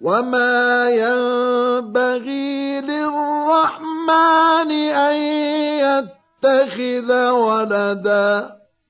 وما ينبغي للرحمن أن يتخذ ولدا